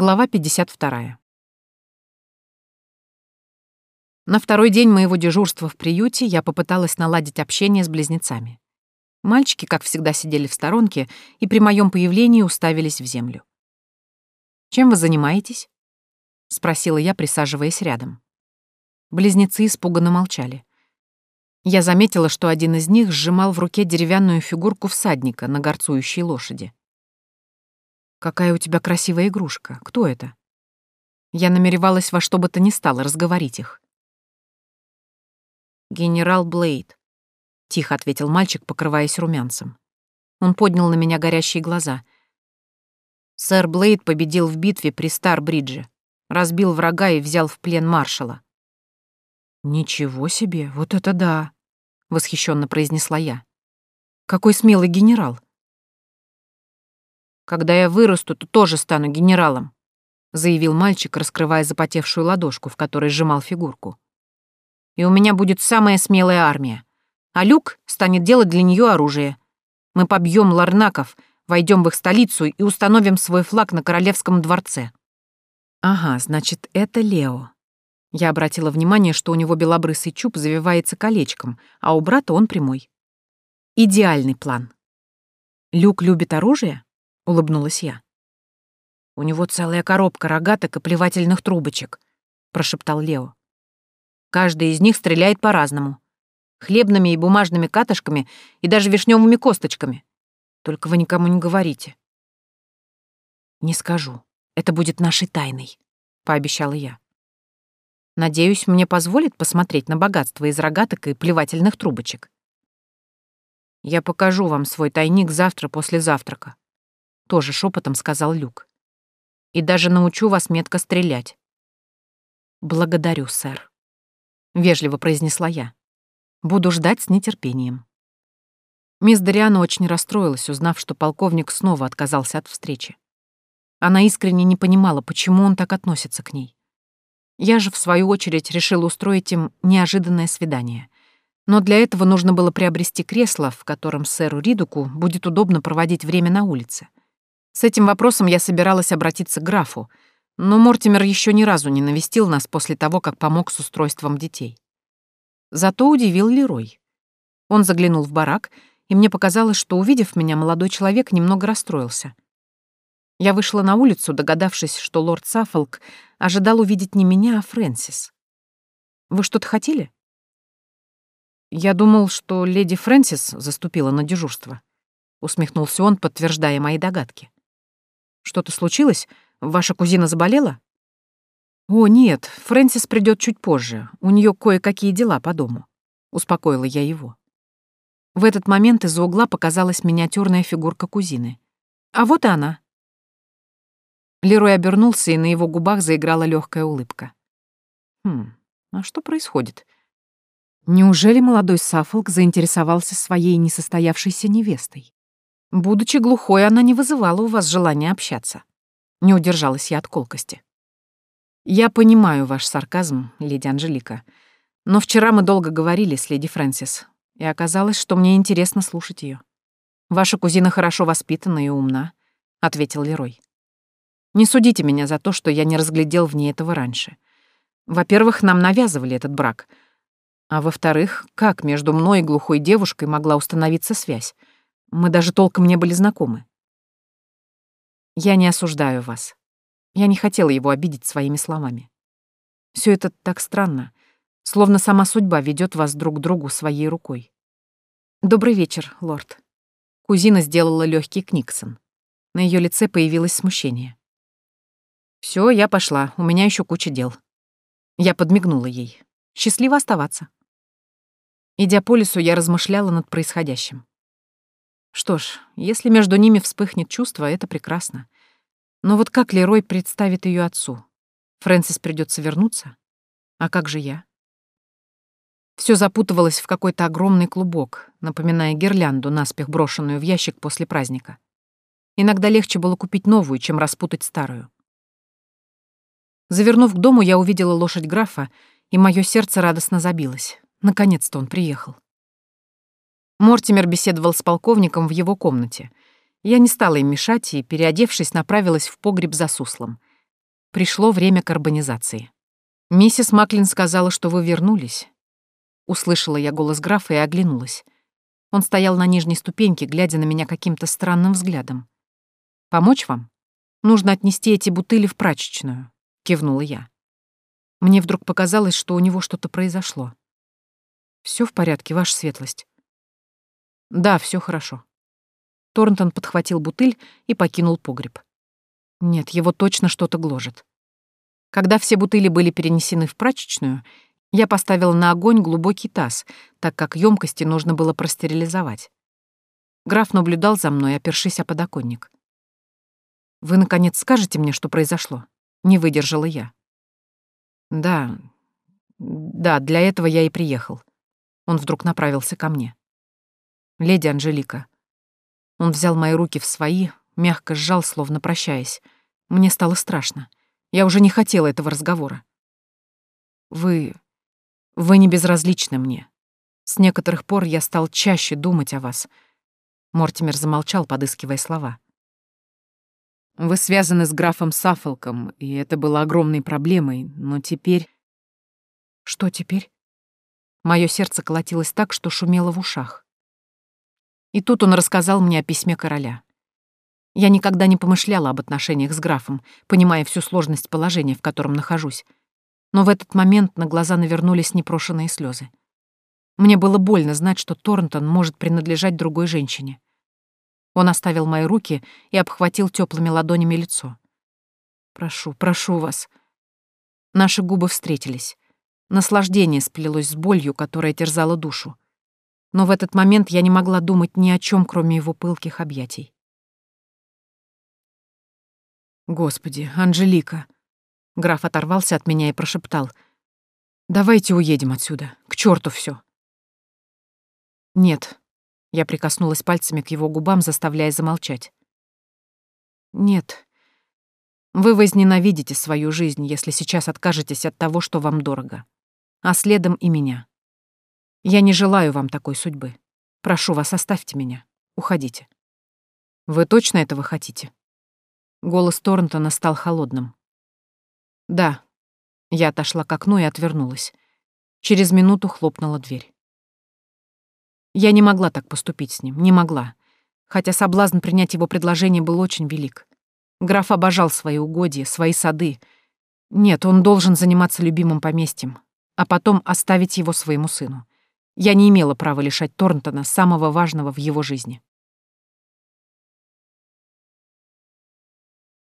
Глава 52. На второй день моего дежурства в приюте я попыталась наладить общение с близнецами. Мальчики, как всегда, сидели в сторонке и при моем появлении уставились в землю. «Чем вы занимаетесь?» — спросила я, присаживаясь рядом. Близнецы испуганно молчали. Я заметила, что один из них сжимал в руке деревянную фигурку всадника на горцующей лошади. «Какая у тебя красивая игрушка. Кто это?» Я намеревалась во что бы то ни стало разговорить их. «Генерал Блейд», — тихо ответил мальчик, покрываясь румянцем. Он поднял на меня горящие глаза. «Сэр Блейд победил в битве при Стар-Бридже, разбил врага и взял в плен маршала». «Ничего себе, вот это да!» — восхищенно произнесла я. «Какой смелый генерал!» Когда я вырасту, то тоже стану генералом», — заявил мальчик, раскрывая запотевшую ладошку, в которой сжимал фигурку. «И у меня будет самая смелая армия. А Люк станет делать для нее оружие. Мы побьем ларнаков, войдем в их столицу и установим свой флаг на королевском дворце». «Ага, значит, это Лео». Я обратила внимание, что у него белобрысый чуб завивается колечком, а у брата он прямой. Идеальный план. Люк любит оружие? Улыбнулась я. У него целая коробка рогаток и плевательных трубочек, прошептал Лео. Каждый из них стреляет по-разному. Хлебными и бумажными катышками и даже вишневыми косточками. Только вы никому не говорите. Не скажу. Это будет нашей тайной, пообещала я. Надеюсь, мне позволит посмотреть на богатство из рогаток и плевательных трубочек. Я покажу вам свой тайник завтра после завтрака, тоже шепотом сказал Люк. И даже научу вас метко стрелять. Благодарю, сэр. Вежливо произнесла я. Буду ждать с нетерпением. Мисс Дариана очень расстроилась, узнав, что полковник снова отказался от встречи. Она искренне не понимала, почему он так относится к ней. Я же, в свою очередь, решила устроить им неожиданное свидание. Но для этого нужно было приобрести кресло, в котором сэру Ридуку будет удобно проводить время на улице. С этим вопросом я собиралась обратиться к графу, но Мортимер еще ни разу не навестил нас после того, как помог с устройством детей. Зато удивил Лерой. Он заглянул в барак, и мне показалось, что, увидев меня, молодой человек немного расстроился. Я вышла на улицу, догадавшись, что лорд Саффолк ожидал увидеть не меня, а Фрэнсис. «Вы что-то хотели?» «Я думал, что леди Фрэнсис заступила на дежурство», — усмехнулся он, подтверждая мои догадки. Что-то случилось? Ваша кузина заболела? О, нет, Фрэнсис придет чуть позже. У нее кое-какие дела по дому. Успокоила я его. В этот момент из-за угла показалась миниатюрная фигурка кузины. А вот и она. Лерой обернулся, и на его губах заиграла легкая улыбка. Хм, а что происходит? Неужели молодой Саффолк заинтересовался своей несостоявшейся невестой? Будучи глухой, она не вызывала у вас желания общаться. Не удержалась я от колкости. Я понимаю ваш сарказм, леди Анжелика, но вчера мы долго говорили с леди Фрэнсис, и оказалось, что мне интересно слушать ее. Ваша кузина хорошо воспитана и умна, ответил Лерой. Не судите меня за то, что я не разглядел в ней этого раньше. Во-первых, нам навязывали этот брак. А во-вторых, как между мной и глухой девушкой могла установиться связь? Мы даже толком не были знакомы. Я не осуждаю вас. Я не хотела его обидеть своими словами. Все это так странно, словно сама судьба ведет вас друг к другу своей рукой. Добрый вечер, лорд. Кузина сделала легкий книксон. На ее лице появилось смущение. Все, я пошла, у меня еще куча дел. Я подмигнула ей. Счастливо оставаться. Идя по лесу, я размышляла над происходящим. Что ж, если между ними вспыхнет чувство, это прекрасно. Но вот как Лерой представит ее отцу? Фрэнсис придется вернуться? А как же я? Все запутывалось в какой-то огромный клубок, напоминая гирлянду, наспех брошенную в ящик после праздника. Иногда легче было купить новую, чем распутать старую. Завернув к дому, я увидела лошадь графа, и мое сердце радостно забилось. Наконец-то он приехал. Мортимер беседовал с полковником в его комнате. Я не стала им мешать и, переодевшись, направилась в погреб за суслом. Пришло время карбонизации. Миссис Маклин сказала, что вы вернулись. Услышала я голос графа и оглянулась. Он стоял на нижней ступеньке, глядя на меня каким-то странным взглядом. «Помочь вам? Нужно отнести эти бутыли в прачечную», — кивнула я. Мне вдруг показалось, что у него что-то произошло. Все в порядке, ваша светлость?» «Да, все хорошо». Торнтон подхватил бутыль и покинул погреб. Нет, его точно что-то гложет. Когда все бутыли были перенесены в прачечную, я поставила на огонь глубокий таз, так как емкости нужно было простерилизовать. Граф наблюдал за мной, опершись о подоконник. «Вы, наконец, скажете мне, что произошло?» Не выдержала я. «Да, да, для этого я и приехал». Он вдруг направился ко мне. «Леди Анжелика». Он взял мои руки в свои, мягко сжал, словно прощаясь. Мне стало страшно. Я уже не хотела этого разговора. «Вы... вы не безразличны мне. С некоторых пор я стал чаще думать о вас». Мортимер замолчал, подыскивая слова. «Вы связаны с графом Саффолком, и это было огромной проблемой, но теперь...» «Что теперь?» Мое сердце колотилось так, что шумело в ушах. И тут он рассказал мне о письме короля. Я никогда не помышляла об отношениях с графом, понимая всю сложность положения, в котором нахожусь. Но в этот момент на глаза навернулись непрошенные слезы. Мне было больно знать, что Торнтон может принадлежать другой женщине. Он оставил мои руки и обхватил теплыми ладонями лицо. «Прошу, прошу вас». Наши губы встретились. Наслаждение сплелось с болью, которая терзала душу. Но в этот момент я не могла думать ни о чем, кроме его пылких объятий. «Господи, Анжелика!» Граф оторвался от меня и прошептал. «Давайте уедем отсюда. К черту все. «Нет». Я прикоснулась пальцами к его губам, заставляя замолчать. «Нет. Вы возненавидите свою жизнь, если сейчас откажетесь от того, что вам дорого. А следом и меня. Я не желаю вам такой судьбы. Прошу вас, оставьте меня. Уходите». «Вы точно этого хотите?» Голос Торнтона стал холодным. «Да». Я отошла к окну и отвернулась. Через минуту хлопнула дверь. Я не могла так поступить с ним, не могла. Хотя соблазн принять его предложение был очень велик. Граф обожал свои угодья, свои сады. Нет, он должен заниматься любимым поместьем, а потом оставить его своему сыну. Я не имела права лишать Торнтона самого важного в его жизни.